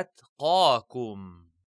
أتقاكم.